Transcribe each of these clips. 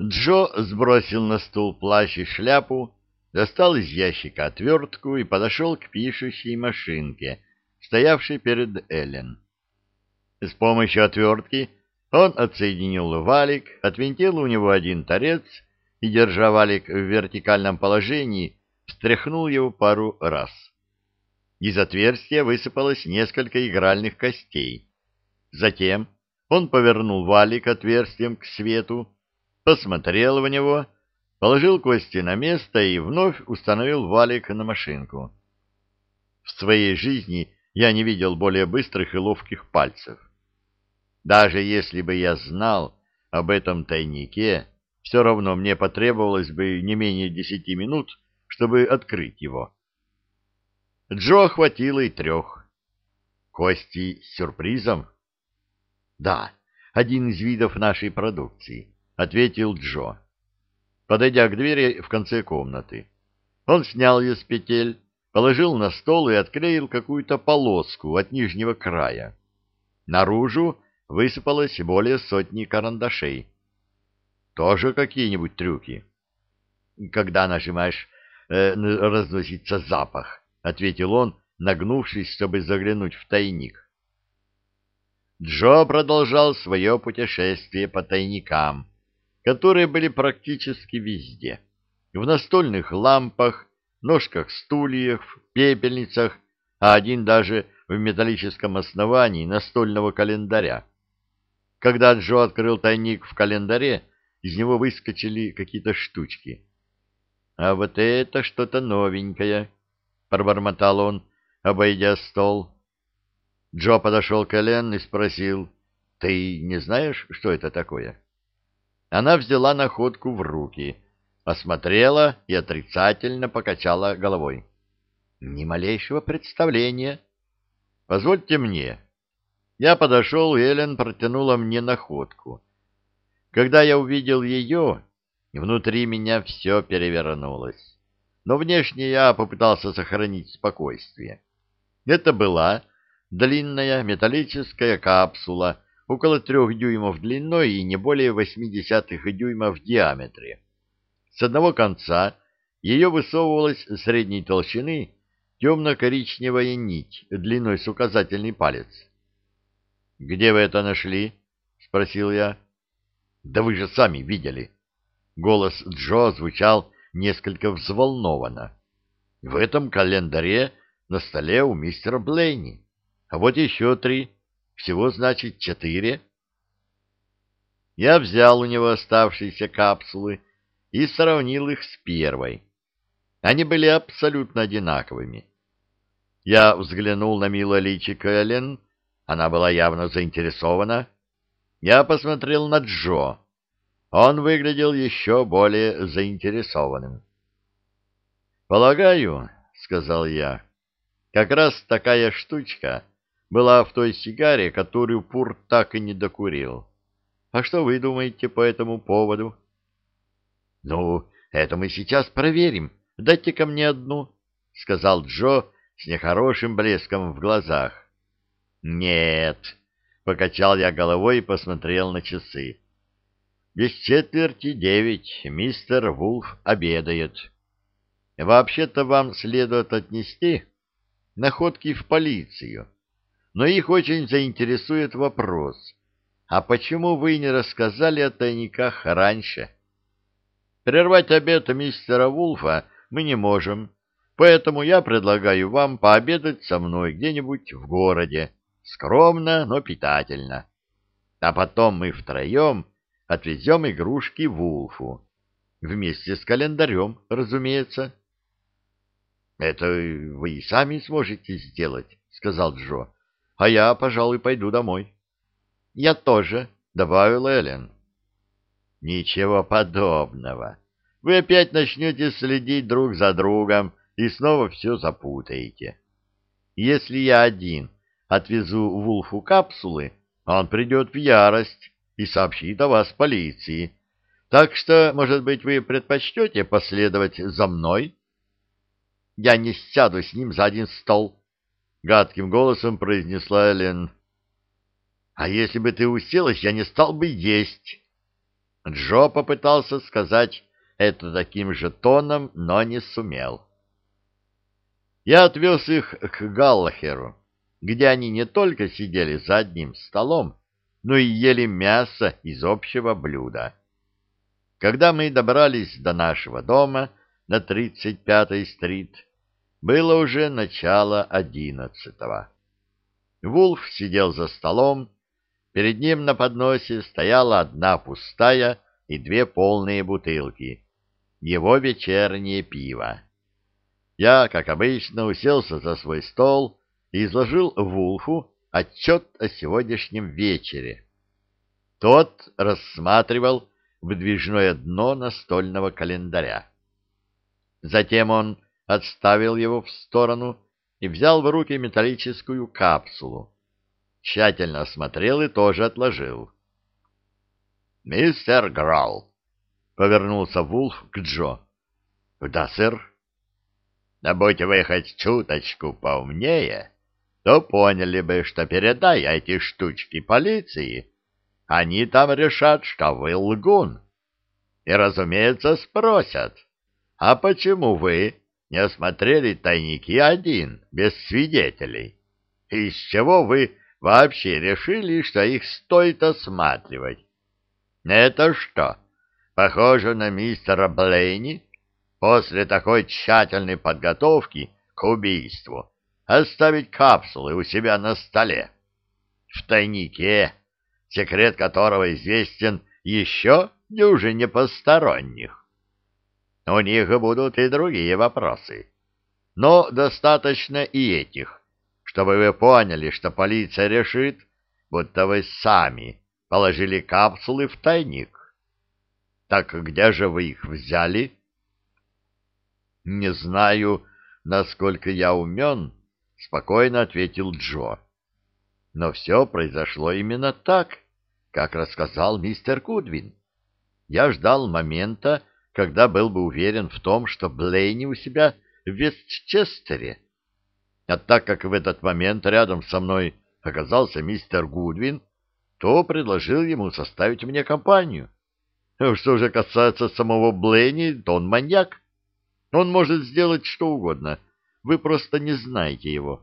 Джо сбросил на стул плащ и шляпу, достал из ящика отвертку и подошел к пишущей машинке, стоявшей перед Эллен. С помощью отвертки он отсоединил валик, отвинтил у него один торец и, держа валик в вертикальном положении, встряхнул его пару раз. Из отверстия высыпалось несколько игральных костей. Затем он повернул валик отверстием к свету, посмотрел в него, положил кости на место и вновь установил валик на машинку. В своей жизни я не видел более быстрых и ловких пальцев. Даже если бы я знал об этом тайнике, все равно мне потребовалось бы не менее десяти минут, чтобы открыть его. Джо хватило и трех. Кости с сюрпризом? Да, один из видов нашей продукции, ответил Джо. Подойдя к двери в конце комнаты, он снял ее с петель, положил на стол и отклеил какую-то полоску от нижнего края. Наружу высыпалось более сотни карандашей. Тоже какие-нибудь трюки? Когда нажимаешь, э, разносится запах, — ответил он, нагнувшись, чтобы заглянуть в тайник. Джо продолжал свое путешествие по тайникам, которые были практически везде. В настольных лампах, ножках стульев, пепельницах, а один даже в металлическом основании настольного календаря. Когда Джо открыл тайник в календаре, из него выскочили какие-то штучки. — А вот это что-то новенькое, — пробормотал он, обойдя стол. Джо подошел к Элен и спросил, — Ты не знаешь, что это такое? Она взяла находку в руки, осмотрела и отрицательно покачала головой. — Ни малейшего представления. — Позвольте мне, я подошел, и протянула мне находку. Когда я увидел ее, внутри меня все перевернулось. Но внешне я попытался сохранить спокойствие. Это была длинная металлическая капсула, около трех дюймов длиной и не более восьмидесятых дюйма в диаметре. С одного конца ее высовывалась средней толщины темно-коричневая нить длиной с указательный палец. «Где вы это нашли?» — спросил я. «Да вы же сами видели». Голос Джо звучал несколько взволнованно. «В этом календаре на столе у мистера Блейни. А вот еще три. Всего, значит, четыре». Я взял у него оставшиеся капсулы и сравнил их с первой. Они были абсолютно одинаковыми. Я взглянул на мило личико Элен она была явно заинтересована. Я посмотрел на Джо. Он выглядел еще более заинтересованным. «Полагаю, — сказал я, — как раз такая штучка была в той сигаре, которую Пур так и не докурил. А что вы думаете по этому поводу?» «Ну, это мы сейчас проверим. Дайте ко мне одну», — сказал Джо с нехорошим блеском в глазах. «Нет», — покачал я головой и посмотрел на часы. «Без четверти девять мистер Вулф обедает. Вообще-то вам следует отнести находки в полицию, но их очень заинтересует вопрос, а почему вы не рассказали о тайниках раньше?» Прервать обед мистера Вулфа мы не можем, поэтому я предлагаю вам пообедать со мной где-нибудь в городе Скромно, но питательно. А потом мы втроем отвезем игрушки Вулфу. Вместе с календарем, разумеется. — Это вы и сами сможете сделать, — сказал Джо. — А я, пожалуй, пойду домой. — Я тоже, — добавил Эллен. — Ничего подобного. Вы опять начнете следить друг за другом и снова все запутаете. Если я один отвезу Вулфу капсулы, он придет в ярость и сообщит о вас полиции. Так что, может быть, вы предпочтете последовать за мной? — Я не сяду с ним за один стол, — гадким голосом произнесла Элен. — А если бы ты уселась, я не стал бы есть. Джо попытался сказать это таким же тоном, но не сумел. Я отвез их к Галлахеру, где они не только сидели за одним столом, но и ели мясо из общего блюда. Когда мы добрались до нашего дома на 35-й стрит, было уже начало одиннадцатого. Вулф сидел за столом, перед ним на подносе стояла одна пустая и две полные бутылки, его вечернее пиво. Я, как обычно, уселся за свой стол и изложил Вулфу отчет о сегодняшнем вечере. Тот рассматривал выдвижное дно настольного календаря. Затем он отставил его в сторону и взял в руки металлическую капсулу. Тщательно осмотрел и тоже отложил. «Мистер Гролл!» — повернулся Вулф к Джо. «Да, сэр». «Да будь вы хоть чуточку поумнее, то поняли бы, что передай эти штучки полиции, они там решат, что вы лгун. И, разумеется, спросят, а почему вы не осмотрели тайники один, без свидетелей? Из чего вы вообще решили, что их стоит осматривать? Это что, похоже на мистера Блейни? После такой тщательной подготовки к убийству оставить капсулы у себя на столе. В тайнике, секрет которого известен еще дюжине посторонних. У них будут и другие вопросы. Но достаточно и этих, чтобы вы поняли, что полиция решит, будто вы сами положили капсулы в тайник. Так где же вы их взяли? Не знаю, насколько я умен, — спокойно ответил Джо. Но все произошло именно так, как рассказал мистер Кудвин. Я ждал момента, когда был бы уверен в том, что Блейни у себя в Вестчестере. А так как в этот момент рядом со мной оказался мистер Гудвин, то предложил ему составить мне компанию. Что же касается самого Блейни, то он маньяк. Он может сделать что угодно — вы просто не знаете его.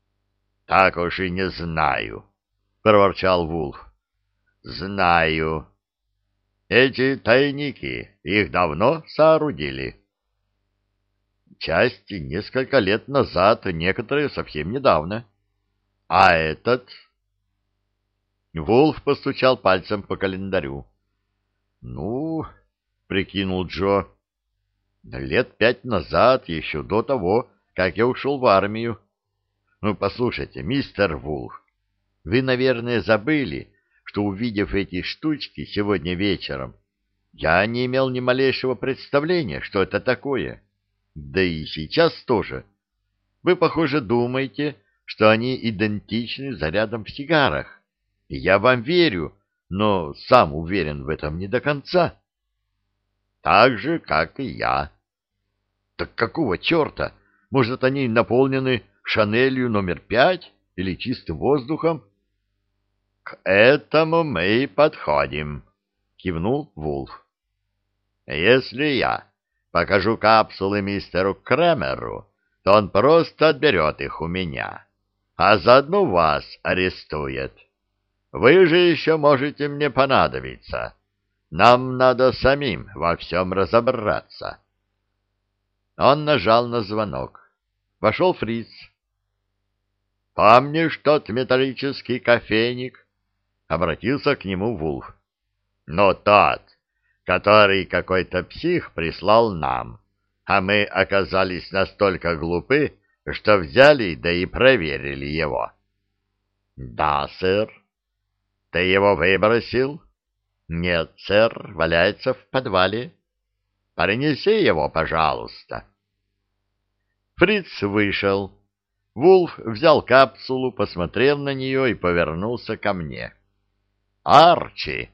— Так уж и не знаю, — проворчал Вулф. — Знаю. Эти тайники, их давно соорудили. Части несколько лет назад, некоторые совсем недавно. А этот... Вулф постучал пальцем по календарю. — Ну, — прикинул Джо, — лет пять назад, еще до того, как я ушел в армию. Ну, послушайте, мистер Вулф, вы, наверное, забыли, что, увидев эти штучки сегодня вечером, я не имел ни малейшего представления, что это такое. Да и сейчас тоже. Вы, похоже, думаете, что они идентичны зарядам в сигарах. И я вам верю, но сам уверен в этом не до конца. Так же, как и я. Так какого черта может, они наполнены шанелью номер пять или чистым воздухом? — К этому мы и подходим, — кивнул Вулф. — Если я покажу капсулы мистеру Кремеру, то он просто отберет их у меня, а заодно вас арестует. Вы же еще можете мне понадобиться. Нам надо самим во всем разобраться. Он нажал на звонок. Вошел фриц. «Помнишь тот металлический кофейник?» Обратился к нему Вулф. «Но тот, который какой-то псих прислал нам, а мы оказались настолько глупы, что взяли да и проверили его». «Да, сэр». «Ты его выбросил?» «Нет, сэр, валяется в подвале». «Принеси его, пожалуйста». Фриц вышел. Вулф взял капсулу, посмотрел на нее и повернулся ко мне. «Арчи,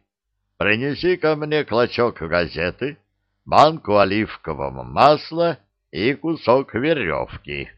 принеси ко мне клочок газеты, банку оливкового масла и кусок веревки».